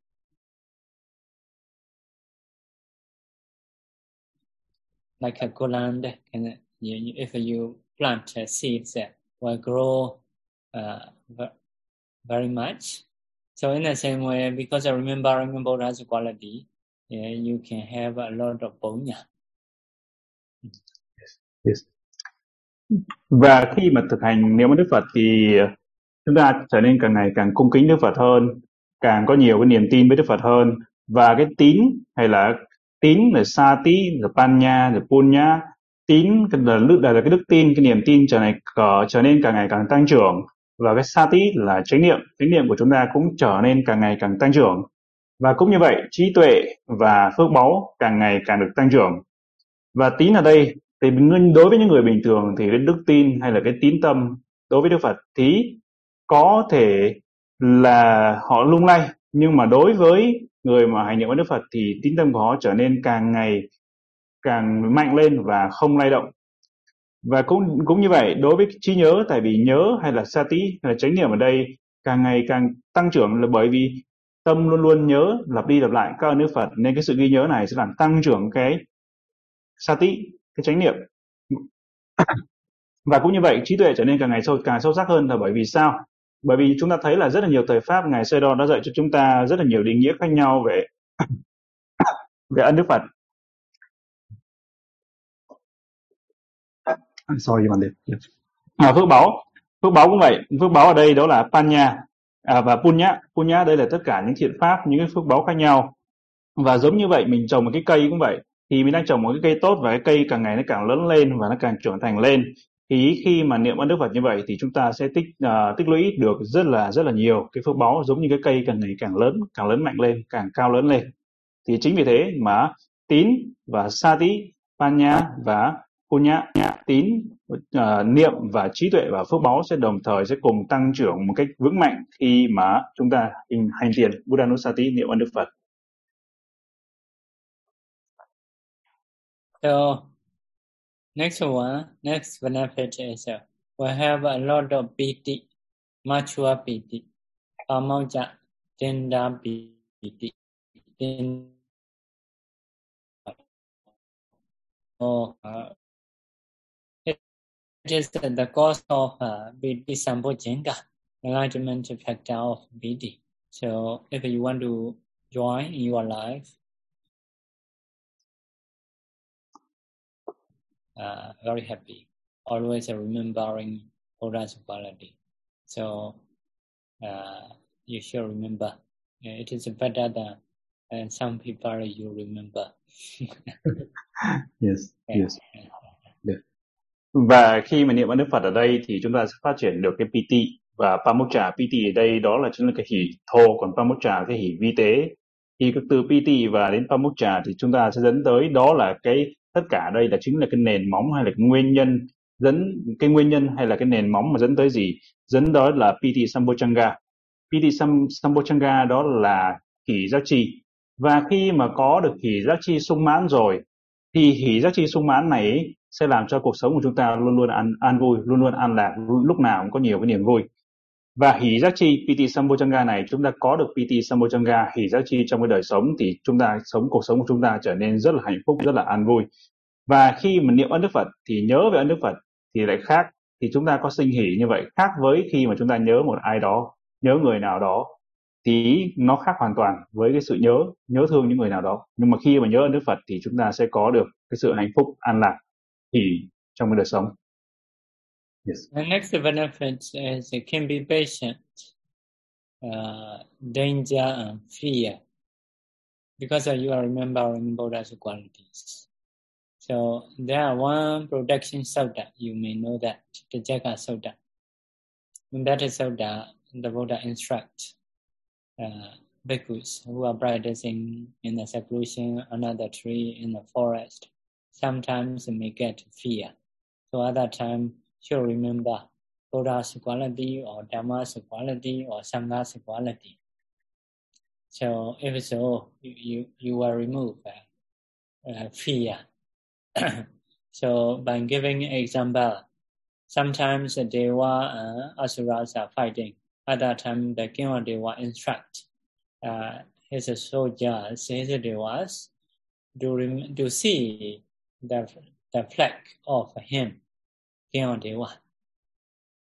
like a goland and you, if you plant uh, seeds uh, will grow uh, very much so in the same way because I remember remember Buddha's quality yeah, you can have a lot of punya yes. và khi mà thực hành niệm Đức Phật thì chúng ta trở nên càng ngày càng cung kính Đức Phật hơn, càng có nhiều cái niềm tin với Đức Phật hơn. Và cái tín hay là tín là sa tí là panya là punya tín là, là, là cái đức tin cái niềm tin trở này trở nên càng ngày càng tăng trưởng. Và cái sa tí là chánh niệm chánh niệm của chúng ta cũng trở nên càng ngày càng tăng trưởng. Và cũng như vậy trí tuệ và phước báu càng ngày càng được tăng trưởng và tín ở đây, thì đối với những người bình thường thì cái đức tin hay là cái tín tâm đối với Đức Phật thì có thể là họ lung lay. Nhưng mà đối với người mà hành niệm với Đức Phật thì tín tâm của họ trở nên càng ngày càng mạnh lên và không lay động. Và cũng cũng như vậy, đối với trí nhớ, tại vì nhớ hay là sati hay là chánh niệm ở đây càng ngày càng tăng trưởng là bởi vì tâm luôn luôn nhớ, lặp đi lặp lại các ơn Đức Phật. Nên cái sự ghi nhớ này sẽ làm tăng trưởng cái sati cái chánh niệm. Và cũng như vậy trí tuệ trở nên càng ngày sâu càng sâu sắc hơn là bởi vì sao? Bởi vì chúng ta thấy là rất là nhiều thời pháp ngài Sê Đo đã dạy cho chúng ta rất là nhiều định nghĩa khác nhau về về ân đức Phật. Sorry bạn đẹp à, phước báo. Phước báo cũng vậy. Phước báo ở đây đó là panya à, và punya. Punya đây là tất cả những thiện pháp những cái phước báo khác nhau. Và giống như vậy mình trồng một cái cây cũng vậy thì mình đang trồng một cái cây tốt và cái cây càng ngày nó càng lớn lên và nó càng trưởng thành lên. Thì khi mà niệm ơn Đức Phật như vậy thì chúng ta sẽ tích uh, tích lũy được rất là rất là nhiều cái phước báu giống như cái cây càng ngày càng lớn càng lớn mạnh lên càng cao lớn lên. Thì chính vì thế mà tín và sa sati panya và punya tín uh, niệm và trí tuệ và phước báu sẽ đồng thời sẽ cùng tăng trưởng một cách vững mạnh khi mà chúng ta hành thiền Buddhanusati niệm ơn Đức Phật. So next one, next benefit is uh, we have a lot of piti, mature piti, pamoja, tender piti. Oh, uh, it is the cause of uh, piti sambojinga, enlightenment factor of piti. So if you want to join in your life, uh, very happy, always remembering Buddha's quality. So uh, you should remember it is better than and some people you remember. yes, yes. Yeah. Và khi mà niệm ơn Đức Phật ở đây thì chúng ta sẽ phát triển được cái PT và Pamucha PT ở đây đó là chính là cái hỷ thô còn Pamucha cái hỷ vi tế khi các từ PT và đến Pamucha thì chúng ta sẽ dẫn tới đó là cái tất cả đây là chính là cái nền móng hay là cái nguyên nhân dẫn cái nguyên nhân hay là cái nền móng mà dẫn tới gì? Dẫn đó là PT Sambochanga. PT Sam, Sambochanga đó là hỷ giác chi và khi mà có được hỷ giác chi sung mãn rồi thì hỷ giác chi sung mãn này sẽ làm cho cuộc sống của chúng ta luôn luôn an, an vui luôn luôn an lạc lúc nào cũng có nhiều cái niềm vui và hỷ giác chi PT Sambochanga này, chúng ta có được PT Sambochanga hỷ giác chi trong cái đời sống thì chúng ta, sống, cuộc sống của chúng ta trở nên rất là hạnh phúc, rất là an vui. Và khi mà niệm ơn Đức Phật thì nhớ về ơn Đức Phật thì lại khác, thì chúng ta có sinh hỷ như vậy. Khác với khi mà chúng ta nhớ một ai đó, nhớ người nào đó, thì nó khác hoàn toàn với cái sự nhớ nhớ thương những người nào đó. Nhưng mà khi mà nhớ ơn Đức Phật thì chúng ta sẽ có được cái sự hạnh phúc, an lạc thì trong cái đời sống. Yes. The next benefit is it can be patient uh, danger and fear because you are remembering Buddha's qualities So there are one production soda, you may know that, the Jaga soda. In that soda, the Buddha instructs uh, bhikkhus who are practicing in the seclusion the tree in the forest. Sometimes may get fear. So other time, should remember Buddha's quality or Dhamma's quality or Sangha's quality. So if so, you, you, will remove uh, uh, fear so by giving example, sometimes the Deva and Asuras are fighting. At that time, the king of Deva instruct uh, his soldiers, his Devas, to, rem- to see the, the flag of him, king of Deva.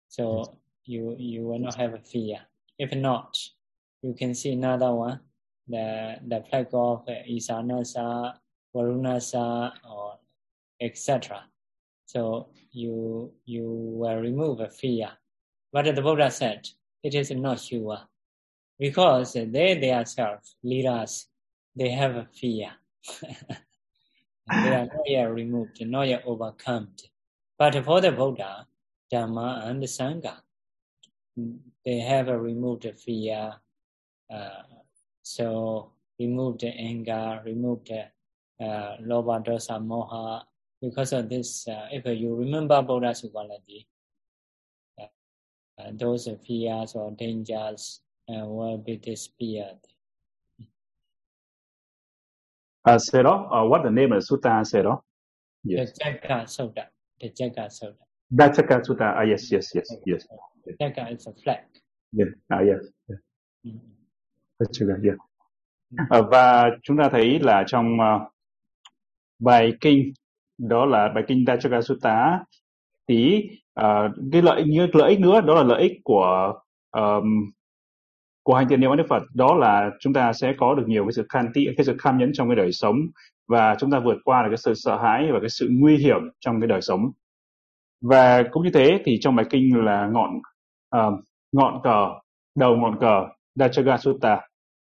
So you, you will not have a fear. If not, you can see another one, the, the flag of Isanasa, Varunasa, or etc. So you you will remove a fear. But the Buddha said it is not sure because they themselves leaders they have a fear. they are not yet removed, not yet overcome. But for the Buddha, Dhamma, and Sangha, they have removed fear. Uh, so removed anger, removed uh, loba, dosa, moha, because of this, uh, if you remember Buddha's quality, uh, those fears or dangers uh, will be disappeared. Uh, đó, uh, what the name is sutta đó? Yes. The Jagga Sutta. The Jagga Sutta. Jagga Sutta. Ah, yes, yes, yes, yes. Jagga is a flag. Yeah. Ah, yes. Yeah. Mm-hmm. That's true. Yeah. Uh, và chúng ta thấy là trong uh, bài kinh đó là bài kinh Dachaka Sutta thì uh, cái lợi như lợi ích nữa đó là lợi ích của um, của hành thiền niệm Đức Phật đó là chúng ta sẽ có được nhiều cái sự khan tị cái sự kham nhẫn trong cái đời sống và chúng ta vượt qua được cái sự sợ hãi và cái sự nguy hiểm trong cái đời sống. Và cũng như thế thì trong bài kinh là ngọn uh, ngọn cờ đầu ngọn cờ Dachaga Sutta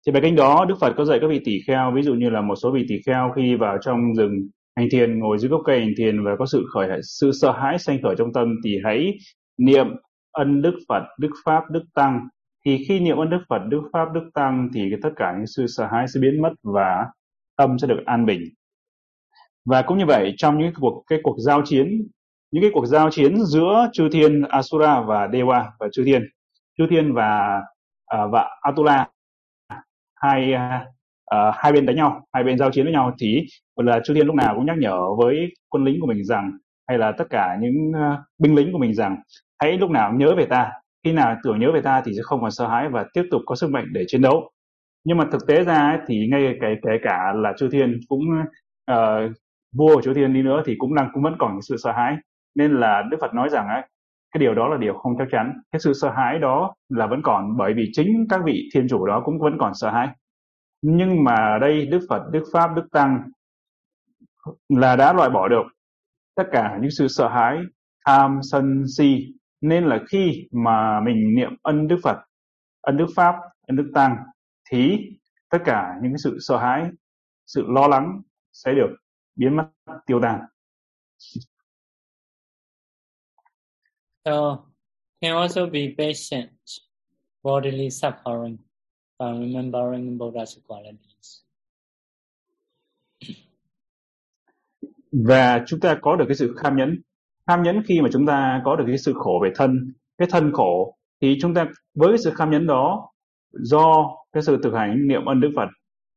thì bài kinh đó Đức Phật có dạy các vị tỷ kheo ví dụ như là một số vị tỷ kheo khi vào trong rừng hành thiền ngồi dưới gốc cây hành thiền và có sự khởi sự sợ hãi sanh khởi trong tâm thì hãy niệm ân đức phật đức pháp đức tăng. Thì khi niệm ân đức phật đức pháp đức tăng thì tất cả những sự sợ hãi sẽ biến mất và tâm sẽ được an bình. Và cũng như vậy trong những cuộc cái cuộc giao chiến những cái cuộc giao chiến giữa chư thiên asura và dewa và chư thiên chư thiên và uh, và atula hai uh, hai bên đánh nhau hai bên giao chiến với nhau thì là chư Thiên lúc nào cũng nhắc nhở với quân lính của mình rằng hay là tất cả những uh, binh lính của mình rằng hãy lúc nào nhớ về ta khi nào tưởng nhớ về ta thì sẽ không còn sợ hãi và tiếp tục có sức mạnh để chiến đấu nhưng mà thực tế ra ấy, thì ngay cái kể cả là chư Thiên cũng uh, vua của chư Thiên đi nữa thì cũng đang cũng vẫn còn sự sợ hãi. Nên là Đức Phật nói rằng ấy, cái điều đó là điều không chắc chắn. Cái sự sợ hãi đó là vẫn còn bởi vì chính các vị thiên chủ đó cũng vẫn còn sợ hãi. Nhưng mà ở đây đức phật đức pháp đức tăng là đã loại bỏ được tất cả những sự sợ hãi tham sân si. Nên là khi mà mình niệm ân đức phật ân đức pháp ân đức tăng thì tất cả những sự sợ hãi sự lo lắng sẽ được biến mất tiêu tan So can also be patient bodily suffering by remembering Buddha's qualities. Và chúng ta có được cái sự kham nhẫn. Kham nhẫn khi mà chúng ta có được cái sự khổ về thân, cái thân khổ thì chúng ta với cái sự kham nhẫn đó do cái sự thực hành niệm ân đức Phật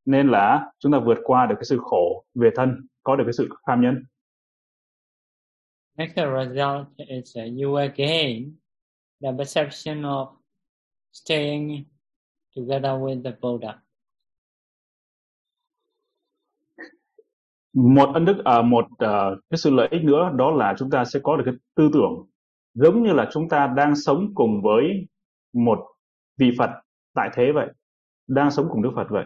nên là chúng ta vượt qua được cái sự khổ về thân, có được cái sự kham nhẫn. Next result is uh, you again the perception of staying together with the Buddha. Một ân đức à, một uh, cái sự lợi ích nữa đó là chúng ta sẽ có được cái tư tưởng giống như là chúng ta đang sống cùng với một vị Phật tại thế vậy, đang sống cùng Đức Phật vậy.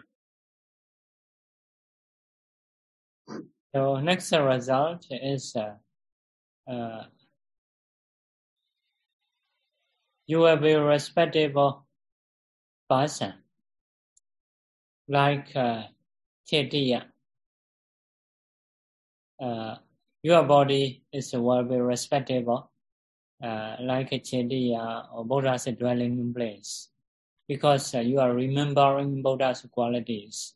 So next result is uh, uh, you will be a respectable person like uh, Chetiya. Uh, uh, your body is will be respectable uh, like a uh, or Buddha's dwelling place because uh, you are remembering Buddha's qualities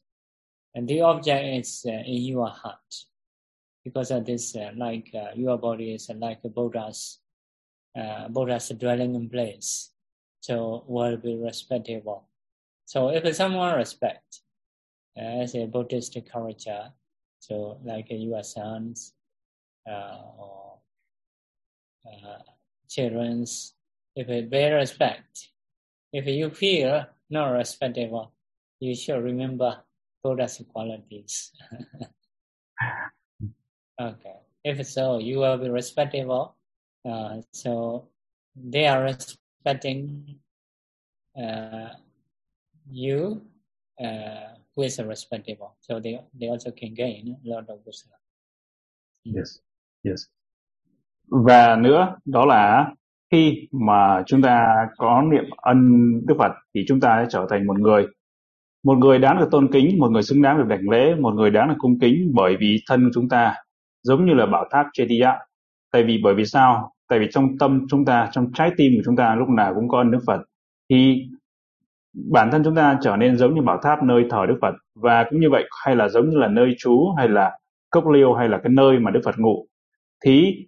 and the object is uh, in your heart. Because of this uh, like uh, your body is like a Buddha's uh, Buddha's dwelling place. So will be respectable. So if someone respect uh, as a Buddhist character so like your sons uh, or uh, children's if they respect if you feel not respectable you should remember Buddha's qualities. okay. If so, you will be respectable. Uh, so they are respecting uh, you uh, who is respectable. So they they also can gain a lot of wisdom. Yes. Yes. Và nữa đó là khi mà chúng ta có niệm ân Đức Phật thì chúng ta sẽ trở thành một người. Một người đáng được tôn kính, một người xứng đáng được đảnh lễ, một người đáng được cung kính bởi vì thân của chúng ta, giống như là bảo tháp Chetiya tại vì bởi vì sao? Tại vì trong tâm chúng ta, trong trái tim của chúng ta lúc nào cũng có ân Đức Phật, thì bản thân chúng ta trở nên giống như bảo tháp nơi thờ Đức Phật. Và cũng như vậy, hay là giống như là nơi trú, hay là cốc liêu, hay là cái nơi mà Đức Phật ngụ thì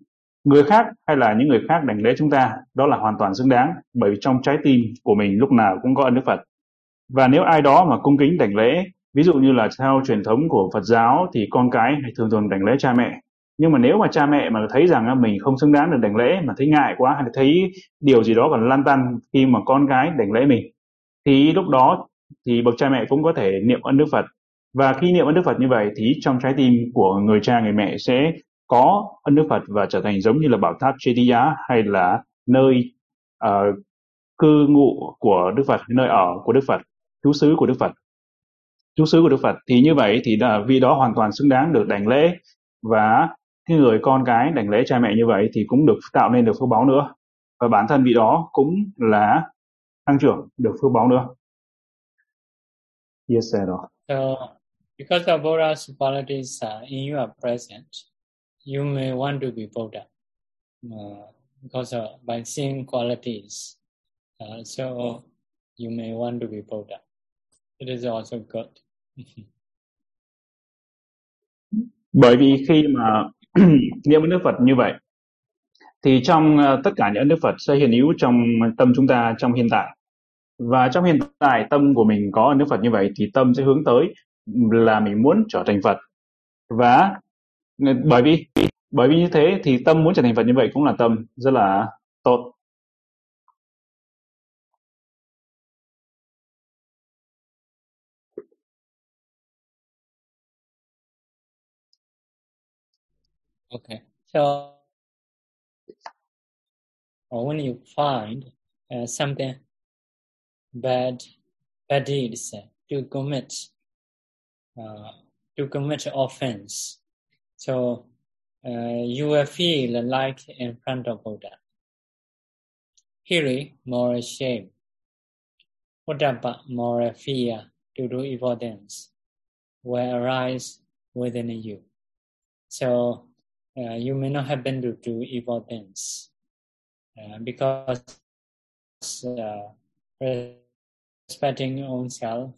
người khác hay là những người khác đảnh lễ chúng ta, đó là hoàn toàn xứng đáng, bởi vì trong trái tim của mình lúc nào cũng có ân Đức Phật. Và nếu ai đó mà cung kính đảnh lễ, ví dụ như là theo truyền thống của Phật giáo thì con cái hay thường thường đảnh lễ cha mẹ. Nhưng mà nếu mà cha mẹ mà thấy rằng mình không xứng đáng được đảnh lễ, mà thấy ngại quá hay là thấy điều gì đó còn lan tăn khi mà con cái đảnh lễ mình, thì lúc đó thì bậc cha mẹ cũng có thể niệm ân đức Phật. Và khi niệm ân đức Phật như vậy thì trong trái tim của người cha, người mẹ sẽ có ân đức Phật và trở thành giống như là bảo tháp Chetiya hay là nơi uh, cư ngụ của Đức Phật, nơi ở của Đức Phật trú xứ của Đức Phật. Trú xứ của Đức Phật thì như vậy thì là vì đó hoàn toàn xứng đáng được đảnh lễ và cái người con cái đảnh lễ cha mẹ như vậy thì cũng được tạo nên được phước báo nữa. Và bản thân vị đó cũng là tăng trưởng được phước báo nữa. Yes sir. So because of Buddha's qualities uh, in your present you may want to be Buddha uh, because of, by seeing qualities uh, so you may want to be Buddha it is also good. Bởi vì khi mà niệm Đức Phật như vậy thì trong ờ, tất cả những Đức Phật sẽ hiện hữu trong tâm chúng ta trong hiện tại. Và trong hiện tại tâm của mình có Đức Phật như vậy thì tâm sẽ hướng tới là mình muốn trở thành Phật. Và bởi vì bởi vì như thế thì tâm muốn trở thành Phật như vậy cũng là tâm rất là tốt. Okay, so when you find uh, something bad, bad deeds to commit, uh, to commit offense, so uh, you will feel like in front of Buddha. Hiri, more shame. Uddhapa, more fear to do evil things will arise within you. So uh, you may not happen to do evil things uh, because uh, respecting your own self,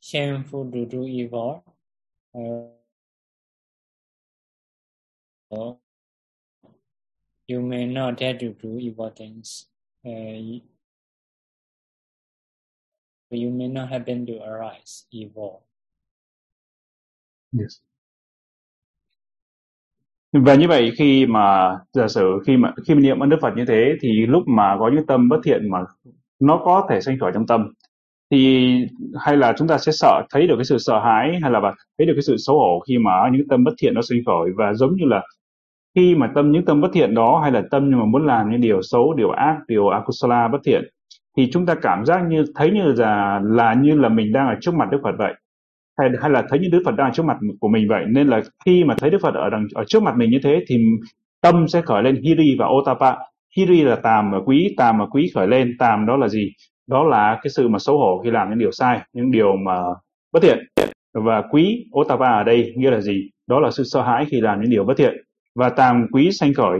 shameful to do evil. You may not have to do evil things. Uh, you may not happen to arise evil. Yes. Và như vậy khi mà giả sử khi mà khi mà niệm ơn Đức Phật như thế thì lúc mà có những tâm bất thiện mà nó có thể sanh khởi trong tâm thì hay là chúng ta sẽ sợ thấy được cái sự sợ hãi hay là thấy được cái sự xấu hổ khi mà những tâm bất thiện nó sinh khởi và giống như là khi mà tâm, những tâm bất thiện đó hay là tâm nhưng mà muốn làm những điều xấu, điều ác, điều akusala bất thiện, thì chúng ta cảm giác như, thấy như là là như là mình đang ở trước mặt Đức Phật vậy. Hay hay là thấy như Đức Phật đang ở trước mặt của mình vậy. Nên là khi mà thấy Đức Phật ở đằng, ở trước mặt mình như thế thì tâm sẽ khởi lên hiri và otapa. Hiri là tàm và quý, tàm và quý khởi lên. Tàm đó là gì? Đó là cái sự mà xấu hổ khi làm những điều sai, những điều mà bất thiện. Và quý, otapa ở đây nghĩa là gì? Đó là sự sợ hãi khi làm những điều bất thiện và tàm quý sanh khởi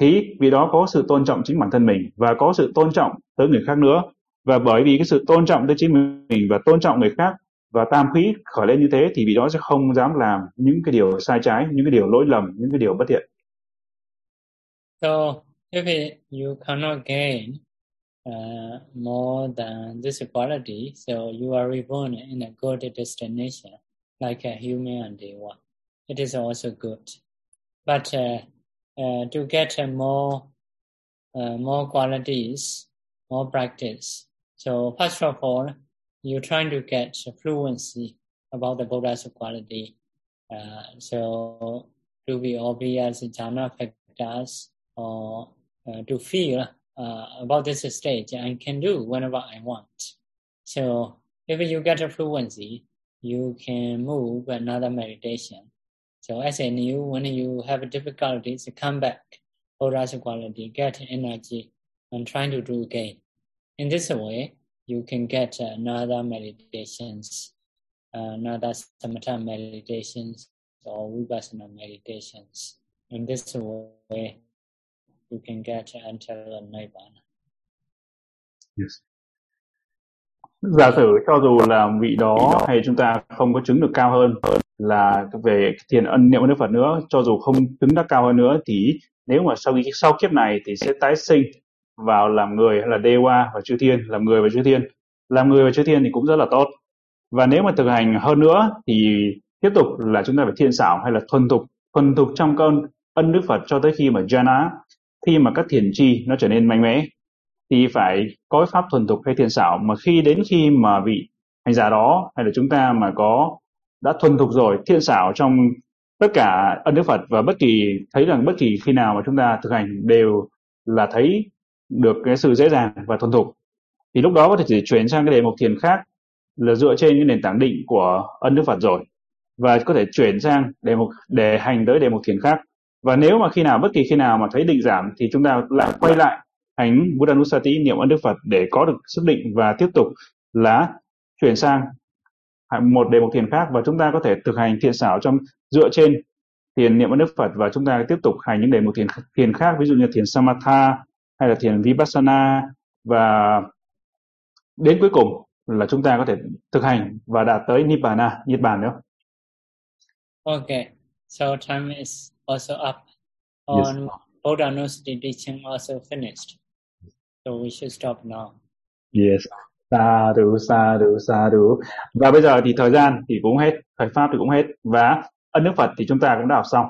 thì vì đó có sự tôn trọng chính bản thân mình và có sự tôn trọng tới người khác nữa. Và bởi vì cái sự tôn trọng tới chính mình và tôn trọng người khác và tam khí khởi lên như thế thì vị đó sẽ không dám làm những cái điều sai trái những cái điều lỗi lầm những cái điều bất thiện. So if it, you cannot gain uh, more than this quality so you are reborn in a good destination like a human and one. It is also good. But uh, uh, to get uh, more more qualities more practice so first of all you're trying to get fluency about the Buddha's quality. So to be obvious jhana factors or uh, to feel uh, about this stage I can do whenever I want. So if you get a fluency, you can move another meditation. So as a new, when you have difficulties, come back, Buddha's quality, get energy, and trying to do again. In this way, you can get another meditations, another samatha meditations or vipassana meditations. In this way, you can get until nirvana. Yes. Giả sử cho dù là vị đó hay chúng ta không có chứng được cao hơn là về thiền ân niệm Đức Phật nữa, cho dù không đứng đắc cao hơn nữa thì nếu mà sau khi sau kiếp này thì sẽ tái sinh vào làm người hay là Dewa và chư thiên, làm người và chư thiên. Làm người và chư thiên thì cũng rất là tốt. Và nếu mà thực hành hơn nữa thì tiếp tục là chúng ta phải thiên xảo hay là thuần thục, thuần thục trong cơn ân Đức Phật cho tới khi mà jhana, khi mà các thiền chi nó trở nên mạnh mẽ thì phải có pháp thuần thục hay thiền xảo mà khi đến khi mà vị hành giả đó hay là chúng ta mà có đã thuần thục rồi thiện xảo trong tất cả ân đức Phật và bất kỳ, thấy rằng bất kỳ khi nào mà chúng ta thực hành đều là thấy được cái sự dễ dàng và thuần thục. Thì lúc đó có thể chỉ chuyển sang cái đề mục thiền khác là dựa trên những nền tảng định của ân đức Phật rồi. Và có thể chuyển sang đề mục để hành tới đề mục thiền khác. Và nếu mà khi nào, bất kỳ khi nào mà thấy định giảm thì chúng ta lại quay lại hành Buddhanusati niệm ân đức Phật để có được sức định và tiếp tục là chuyển sang một đề mục thiền khác và chúng ta có thể thực hành thiền xảo trong dựa trên thiền niệm ân đức Phật và chúng ta tiếp tục hành những đề mục thiền thiền khác ví dụ như thiền samatha hay là thiền vipassana và đến cuối cùng là chúng ta có thể thực hành và đạt tới nibbana niết bàn nữa. Okay, so time is also up. On yes. Buddha Nusati teaching also finished. So we should stop now. Yes. Sa đủ, sa đủ, sa đủ. Và bây giờ thì thời gian thì cũng hết, thời pháp thì cũng hết và ân đức Phật thì chúng ta cũng đã học xong.